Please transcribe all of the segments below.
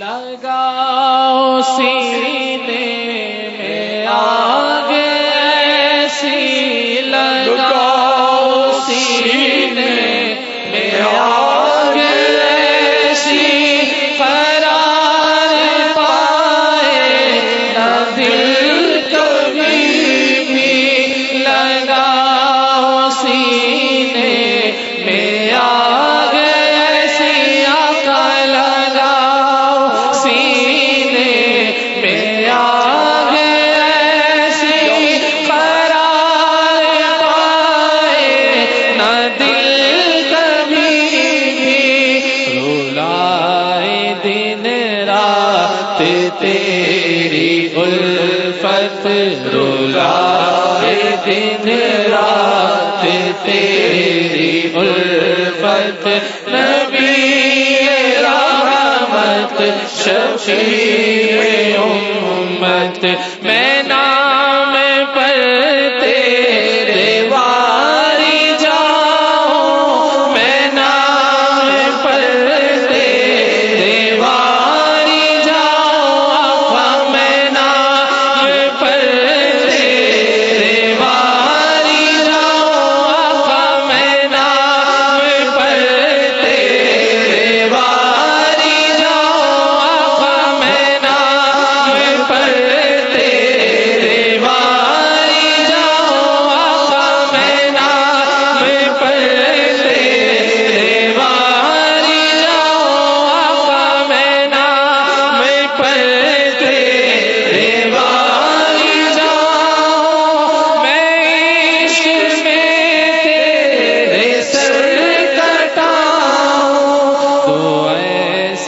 لگاؤ سے تیری الفت رولا دن رات تیری الفت نبی رحمت شفیع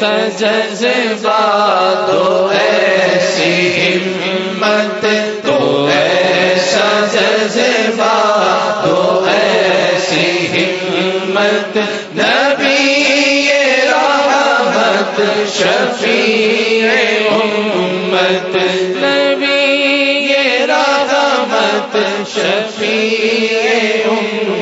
سجزبا دو ایسی تو ایسا جذبہ دو ایسی ہمت۔ نبی رحمت شفیع امت۔ نبی رحمت شفیع امت۔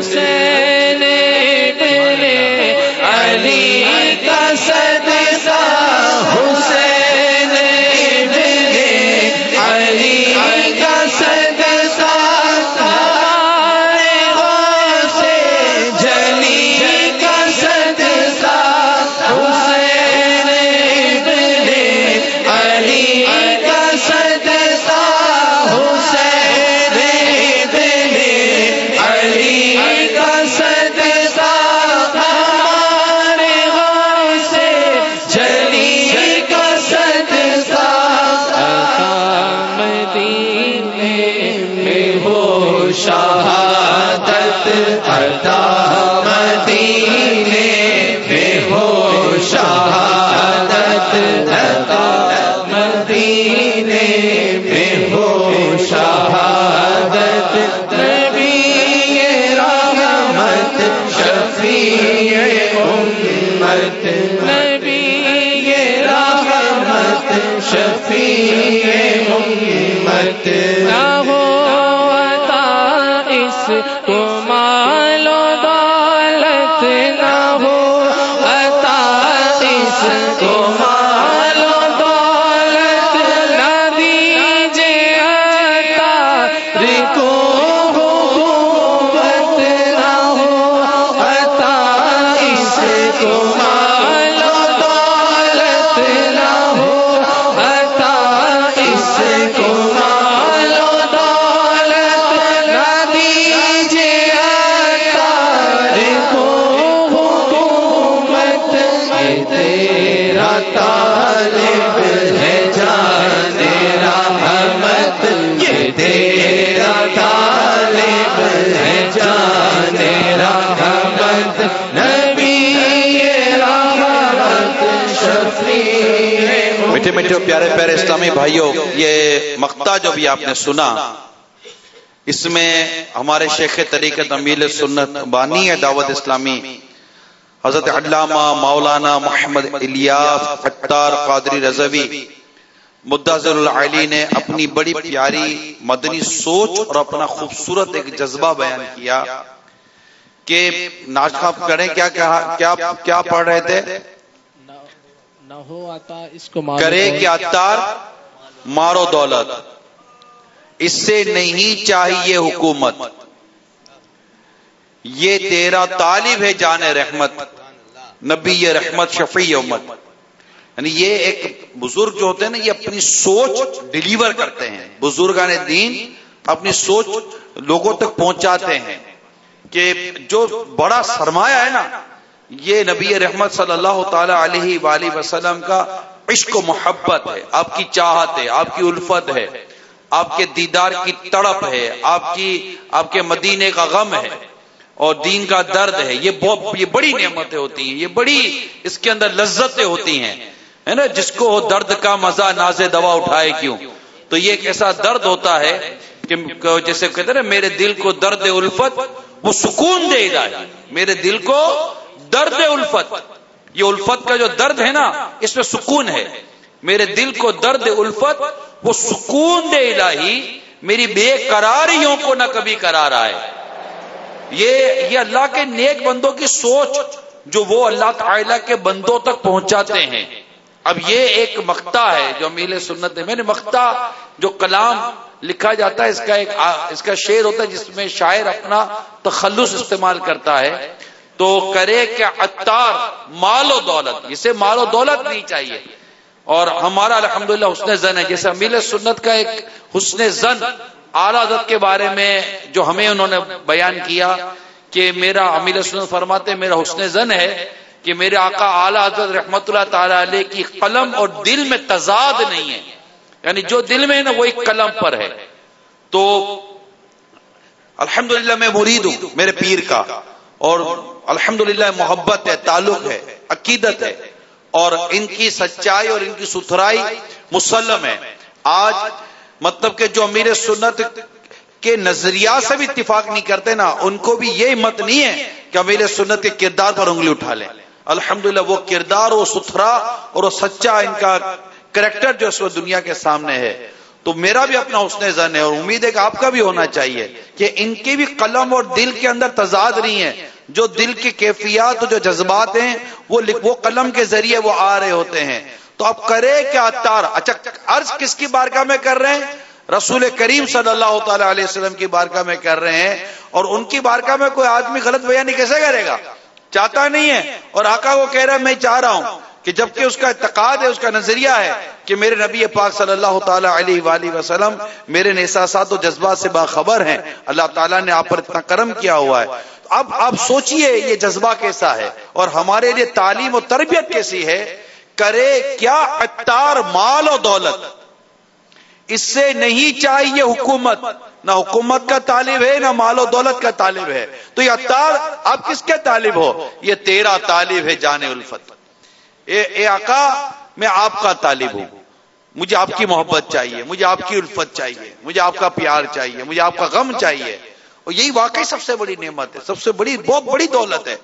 حسین شہادت عطا مدینے میں ہو شہادت عطا مدینے میں ہو شہادت نبی رحمت، شفیع امت، نبی رحمت، شفیع امت، نہ ہو سے میٹھے میٹھے پیارے پیارے اسلامی بھائیوں، یہ مقطع جو بھی آپ نے سنا، اس میں ہمارے شیخ طریقت امیل سنت بانی ہے دعوت اسلامی، حضرت علامہ مولانا محمد الیاس اتار قادری رضوی مدثر العلی نے اپنی بڑی پیاری مدنی سوچ اور اپنا خوبصورت ایک جذبہ بیان کیا کہ ناشخاب کریں کیا کیا پڑھ رہے تھے؟ نہ ہو عطا اس کو کرے دولت۔ کہ اتار مارو دولت۔ اس سے نہیں چاہیے حکومت۔ یہ تیرا طالب ہے جان رحمت نبی رحمت شفیع امت۔ یعنی یہ ایک بزرگ جو ہوتے ہیں نا یہ اپنی سوچ ڈلیور کرتے ہیں۔ بزرگان دین اپنی سوچ لوگوں تک پہنچاتے ہیں کہ جو بڑا سرمایہ ہے نا یہ نبی رحمت صلی اللہ تعالی علیہ وآلہ وسلم کا عشق و محبت ہے، آپ کی چاہت ہے، آپ کی الفت ہے، آپ کے دیدار کی تڑپ ہے، آپ کی، آپ کے مدینے کا غم ہے اور دین کا درد ہے۔ یہ بہت، یہ بڑی نعمتیں ہوتی ہیں، یہ بڑی اس کے اندر لذتیں ہوتی ہیں۔ ہے نا، جس کو درد کا مزہ ناز دوا اٹھائے کیوں؟ تو یہ ایک ایسا درد ہوتا ہے کہ جیسے کہتے ہیں میرے دل کو درد الفت، وہ سکون دے گا میرے دل کو درد الفت. یہ الفت کا جو درد ہے نا، اس میں سکون ہے۔ میرے دل کو درد الفت، وہ سکون دے الہی، میری بے قراریوں کو نہ کبھی قرار آئے۔ یہ یہ اللہ کے نیک بندوں کی سوچ جو وہ اللہ تعالی کے بندوں تک پہنچاتے ہیں۔ اب یہ ایک مقطع ہے جو امیل سنت ہے میں نے مقطع جو کلام لکھا جاتا ہے، اس کا ایک، اس کا شعر ہوتا ہے جس میں شاعر اپنا تخلص استعمال کرتا ہے۔ تو کرے کہ اتار مال و دولت، اسے مال و دولت نہیں چاہیے۔ اور ہمارا الحمدللہ حسن زن ہے، جیسے امیل سنت کا ایک حسن زن اعلیٰ حضرت کے بارے میں جو ہمیں انہوں نے بیان کیا کہ میرا امیل سنت فرماتے میرا حسن زن ہے کہ میرے آقا اعلیٰ حضرت رحمت اللہ تعالی علیہ کی قلم اور دل میں تضاد نہیں ہے۔ یعنی جو دل میں ہے نا وہ ایک قلم پر ہے۔ تو الحمدللہ میں مرید ہوں، میرے پیر کا۔ اور الحمدللہ محبت ہے، تعلق ہے، عقیدت ہے۔ اور ان کی سچائی اور ان کی ستھرائی مسلم ہے۔ آج مطلب کہ جو امیر سنت کے نظریات سے بھی اتفاق نہیں کرتے نا، ان کو بھی یہ ہمت نہیں ہے کہ امیر سنت کے کردار پر انگلی اٹھا لیں۔ الحمدللہ وہ کردار، وہ ستھرا اور وہ سچا ان کا کریکٹر جو اس وقت دنیا کے سامنے ہے۔ تو میرا بھی اپنا حسن زن ہے اور امید ہے کہ آپ کا بھی ہونا چاہیے کہ ان کی بھی قلم اور دل کے اندر تضاد نہیں ہے۔ جو دل کی کیفیات جو جذبات ہیں، وہ وہ قلم کے ذریعے وہ آ رہے ہوتے ہیں۔ تو اب کرے کیا اتار اچھا عرض کس کی بارگاہ میں کر رہے ہیں؟ رسول کریم صلی اللہ تعالی علیہ وسلم کی بارگاہ میں کر رہے ہیں۔ اور ان کی بارگاہ میں کوئی آدمی غلط بیانی کیسے کرے گا؟ چاہتا نہیں ہے۔ اور آقا وہ کہہ رہا ہے، میں چاہ رہا ہوں۔ کہ جبکہ اس کا اعتقاد ہے، اس کا نظریہ ہے کہ میرے نبی پاک صلی اللہ تعالی علیہ وآلہ وسلم میرے احساسات و جذبات سے باخبر ہیں۔ اللہ تعالیٰ نے آپ پر اتنا کرم کیا ہوا ہے۔ اب آپ سوچئے یہ جذبہ کیسا ہے اور ہمارے لیے تعلیم و تربیت کیسی ہے؟ کرے کیا اتار مال و دولت؟ اس سے نہیں چاہیے حکومت۔ نہ حکومت کا طالب ہے، نہ مال و دولت کا طالب ہے۔ تو یہ اتار آپ کس کے طالب ہو؟ یہ تیرا طالب ہے جان الفت۔ اے, اے آقا میں آپ کا طالب ہوں۔ مجھے آپ کی محبت چاہیے مجھے آپ کی الفت چاہیے مجھے آپ کا پیار چاہیے مجھے آپ کا غم چاہیے۔ اور یہی واقعی سب سے بڑی نعمت ہے سب سے بڑی بہت بڑی دولت ہے۔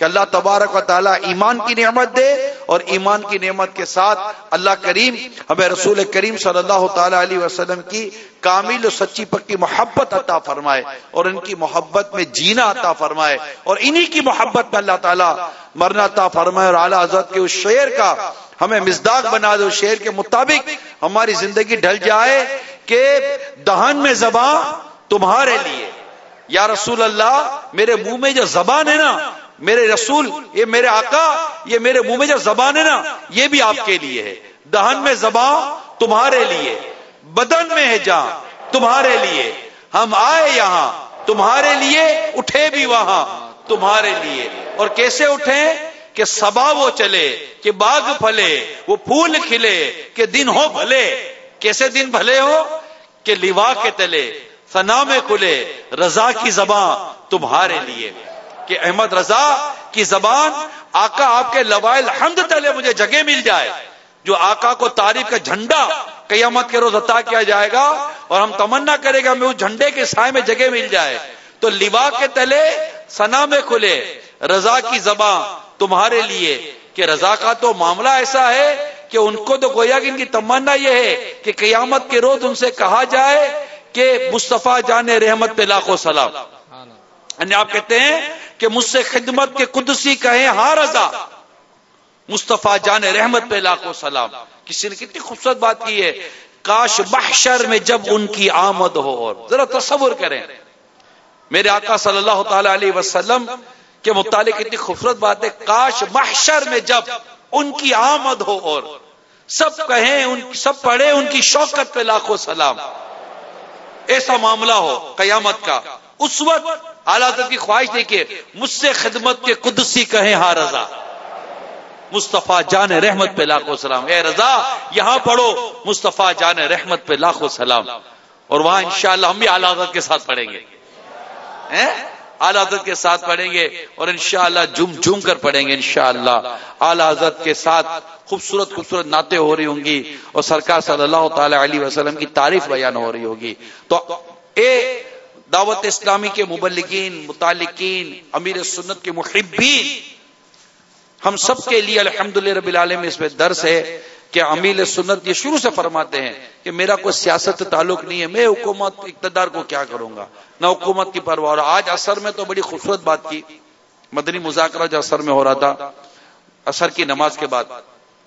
کہ اللہ تبارک و تعالیٰ ایمان کی نعمت دے اور ایمان کی نعمت کے ساتھ اللہ کریم، ہمیں رسول کریم صلی اللہ تعالی علیہ وسلم کی کامل و سچی پکی محبت عطا فرمائے اور ان کی محبت میں جینا عطا فرمائے اور انہی کی محبت میں اللہ تعالیٰ مرنا عطا فرمائے اور اعلیٰ حضرت کے اس شعر کا ہمیں مزداق بنا دے، اس شعر کے مطابق ہماری زندگی ڈھل جائے کہ دہن میں زباں تمہارے لیے۔ یا رسول اللہ، میرے منہ میں جو زبان ہے نا میرے رسول، یہ میرے آقا، یہ میرے منہ میں جو زبان ہے نا، یہ بھی آپ کے لیے ہے۔ دہن میں زبان تمہارے لیے، بدن میں ہے جہاں تمہارے لیے۔ ہم آئے یہاں، تمہارے لیے، اٹھے بھی وہاں، تمہارے لیے۔ اور کیسے اٹھے؟ کہ سبا وہ چلے، کہ باغ پھلے، وہ پھول کھلے، کہ دن ہو بھلے۔ کیسے دن بھلے ہو؟ کہ لیوا کے تلے سنا میں کھلے، رضا کی زبان تمہارے لیے۔ کہ احمد رضا کی زبان آقا آپ کے لوائل حمد تلے مجھے جگہ مل جائے، جو آقا کو تعریف کا جھنڈا قیامت کے روز عطا کیا جائے گا اور ہم تمنا کرے گا میں اس جھنڈے کے سائے میں جگہ مل جائے۔ تو لوا کے تلے سنا میں کھلے، رضا کی زبان تمہارے لیے۔ کہ رضا کا تو معاملہ ایسا ہے کہ ان کو تو گویا کہ ان کی تمنا یہ ہے کہ قیامت کے روز ان سے کہا جائے کہ مصطفیٰ جان رحمت پہ لاکھوں سلام۔ یعنی آپ کہتے ہیں کہ مجھ سے خدمت کے قدسی کہیں ہاں رضا۔ مصطفیٰ جان رحمت پہ لاکھوں سلام۔ کسی نے کتنی خوبصورت بات کی ہے۔ کاش محشر میں جب ان کی آمد ہو اور ذرا تصور کریں۔ میرے آقا صلی اللہ تعالی علیہ وسلم کے متعلق اتنی خوبصورت بات ہے۔ کاش محشر میں جب ان کی آمد ہو اور سب کہیں ان سب پڑھے ان کی شوکت پہ لاکھوں سلام۔ ایسا معاملہ ہو قیامت کا۔ اس وقت اعلیٰ کی خواہش دیکھیے مجھ سے خدمت کے قدسی کہیں ہاں رضا۔ مصطفیٰ جان رحمت پہ لاکھوں سلام۔ اے رضا، یہاں پڑھو۔ مصطفیٰ جان رحمت پہ لاکھوں سلام۔ اور وہاں انشاءاللہ ہم بھی اعلیٰ کے ساتھ پڑھیں گے۔ اعلیٰ حضرت کے ساتھ پڑھیں گے اور انشاءاللہ جم جم کر پڑھیں گے انشاءاللہ۔ اعلیٰ حضرت کے ساتھ خوبصورت خوبصورت نعتیں ہو رہی ہوں گی اور سرکار صلی اللہ تعالی علیہ وسلم کی تعریف بیان ہو رہی ہوگی۔ تو اے دعوت اسلامی کے مبلکین متعلقین، امیر سنت کے محبین۔ ہم سب کے لیے الحمد رب العالم اس میں درس ہے کہ امیل سنت یہ شروع سے فرماتے ہیں کہ میرا کوئی سیاست تعلق نہیں ہے، میں حکومت اقتدار کو کیا کروں گا؟ نہ حکومت کی پرواہ آج اثر میں تو بڑی خوبصورت بات کی۔ مدنی مذاکرہ جو اثر میں ہو رہا تھا، اثر کی نماز کے بعد۔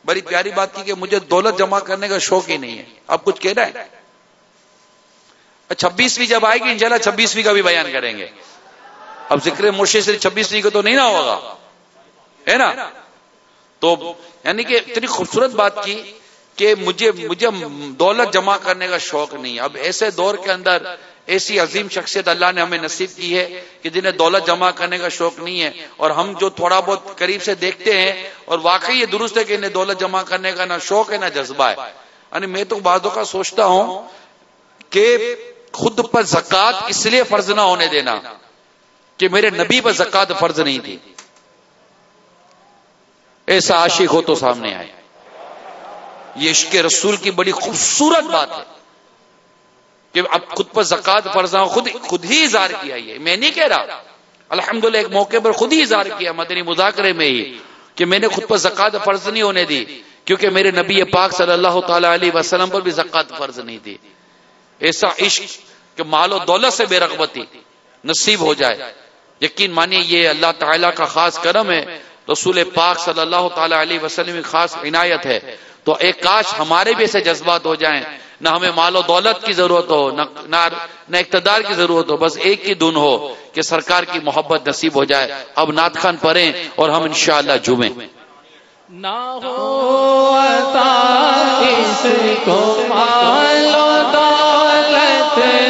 بڑی پیاری بات کی کہ مجھے دولت جمع کرنے کا شوق ہی نہیں ہے۔ اب کچھ کہہ رہا ہے چھبیسویں جب آئے گی، انشاءاللہ چھبیسویں کا بھی بیان کریں گے۔ اب ذکر مرشد سے چھبیسویں کا تو نہیں نہ ہوگا۔ ہے نا؟ تو یعنی کہ اتنی خوبصورت بات کی کہ مجھے مجھے دولت جمع کرنے کا شوق نہیں۔ اب ایسے دور کے اندر ایسی عظیم شخصیت اللہ نے ہمیں نصیب کی ہے کہ جنہیں دولت جمع کرنے کا شوق نہیں ہے۔ اور ہم جو تھوڑا بہت قریب سے دیکھتے ہیں اور واقعی یہ درست ہے کہ انہیں دولت جمع کرنے کا نہ شوق ہے، نہ جذبہ ہے۔ یعنی میں تو بعضوں کا سوچتا ہوں کہ خود پر زکات اس لیے فرض نہ ہونے دینا کہ میرے نبی پر زکات فرض نہیں تھی۔ ایسا عاشق ہو تو سامنے آئے۔ یہ عشق رسول کی بڑی خوبصورت بات ہے کہ اب خود پر زکات فرضا خود خود ہی اظہار کیا یہ۔ میں نہیں کہہ رہا۔ الحمدللہ ایک موقع پر خود ہی اظہار کیا، مدنی مذاکرے میں ہی، کہ میں نے خود پر زکات فرض نہیں ہونے دی، کیونکہ میرے نبی پاک صلی اللہ تعالی علیہ وسلم پر بھی زکات فرض نہیں دی ایسا عشق کہ مال و دولت سے بے رغبتی نصیب ہو جائے۔ یقین مانیے یہ اللہ تعالیٰ کا خاص کرم ہے۔ رسول پاک صلی اللہ تعالی علیہ وسلم کی خاص عنایت ہے۔ تو ایک کاش ہمارے بھی ایسے جذبات ہو جائیں۔ نہ ہمیں مال و دولت کی ضرورت ہو، نہ اقتدار کی ضرورت ہو، بس ایک ہی دن ہو کہ سرکار کی محبت نصیب ہو جائے۔ اب نات خان پڑھیں اور ہم انشاءاللہ جمعیں۔ نہ ہو اس کو مال و دولت نہ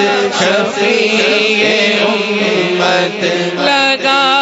رحمت شفیع امت لگا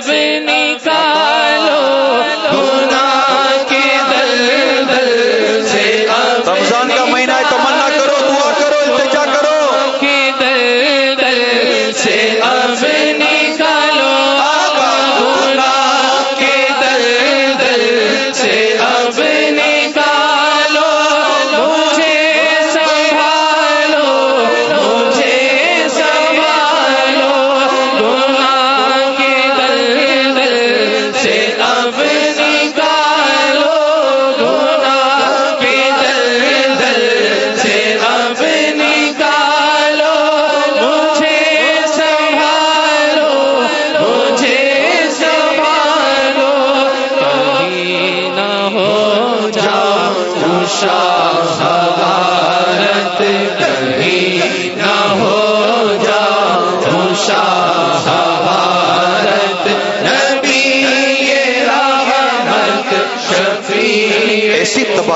اب نکالو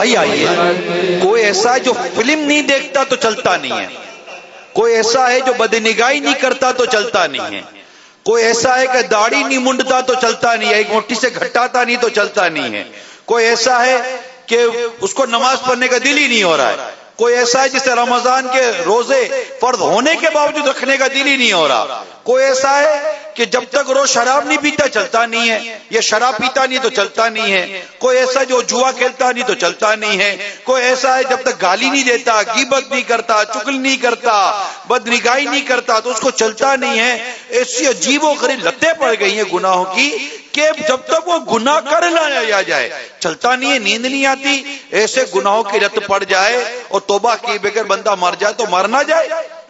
ایسی تباہی آئی ہے۔ کوئی ایسا ہے جو فلم نہیں دیکھتا تو چلتا نہیں ہے۔ کوئی ایسا ہے جو بدنگاہی نہیں کرتا تو چلتا نہیں ہے۔ کوئی ایسا ہے کہ داڑھی نہیں منڈتا تو چلتا نہیں ہے۔ ایک موٹی سے گھٹاتا نہیں تو چلتا نہیں ہے۔ کوئی ایسا ہے کہ اس کو نماز پڑھنے کا دل ہی نہیں ہو رہا ہے۔ کوئی ایسا ہے جسے رمضان کے روزے فرض ہونے کے باوجود رکھنے کا دل ہی نہیں ہو رہا۔ کوئی ایسا ہے کہ جب تک روز شراب نہیں پیتا، چلتا نہیں ہے۔ یا شراب پیتا نہیں تو چلتا نہیں ہے۔ کوئی ایسا جو جوا کھیلتا نہیں تو چلتا نہیں ہے۔ کوئی ایسا ہے جب تک گالی نہیں دیتا گیبت نہیں کرتا چکل نہیں کرتا بدنگاہی نہیں کرتا تو اس کو چلتا نہیں ہے۔ ایسی عجیب و غریب لتیں پڑ گئی ہیں گناہوں کی کہ جب تک وہ گناہ کر نہ لیا جائے، چلتا نہیں ہے، نیند نہیں آتی۔ ایسے گناہوں کی لت پڑ جائے اور توبہ کی بغیر بندہ مر جائے تو مر نہ جائے۔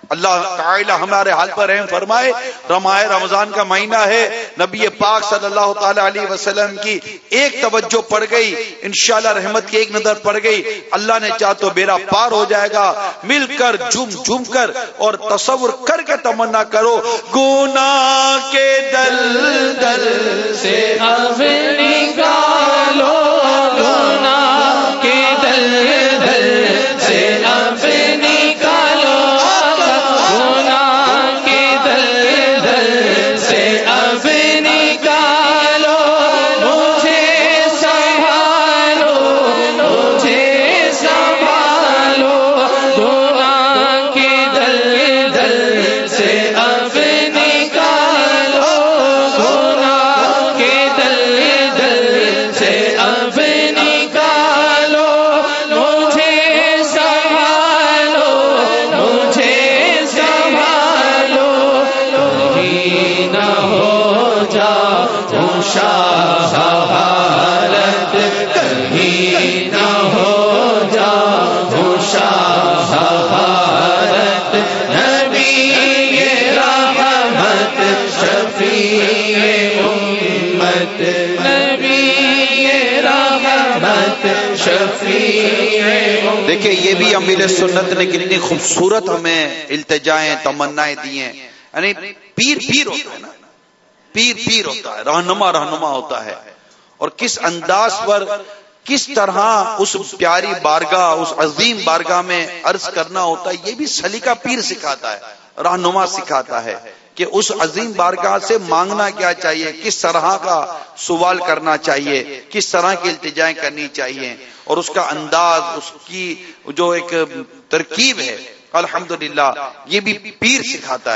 اللہ تعالی ہمارے حال پر رحم فرمائے۔ رمائے رمضان کا مہینہ ہے۔ نبی پاک صلی اللہ تعالی علیہ وسلم کی ایک توجہ پڑ گئی۔ انشاءاللہ رحمت کی ایک نظر پڑ گئی۔ اللہ نے چاہ تو بیرا پار ہو جائے گا۔ مل کر، جھوم جھوم کر اور تصور کر کے تمنا کرو۔ گناہ کے دل دل سے اب نکالو گناہ دیکھیں، یہ بھی امیر سنت نے کتنی خوبصورت ہمیں التجائیں، تمنائیں دی ہیں۔ یعنی پیر پیر ہوتا ہے نا۔ پیر پیر ہوتا ہے، رہنما رہنما ہوتا ہے۔ اور کس انداز پر، کس طرح اس پیاری بارگاہ، اس عظیم بارگاہ میں عرض کرنا ہوتا ہے، یہ بھی سلیقہ پیر سکھاتا ہے، رہنما سکھاتا ہے۔ کہ اس عظیم بارگاہ سے مانگنا کیا چاہیے؟ کس طرح کا سوال کرنا چاہیے؟ کس طرح کی التجائیں کرنی چاہیے؟ اور اس کا انداز، اس کی جو ایک ترکیب ہے، الحمدللہ، یہ بھی پیر سکھاتا ہے۔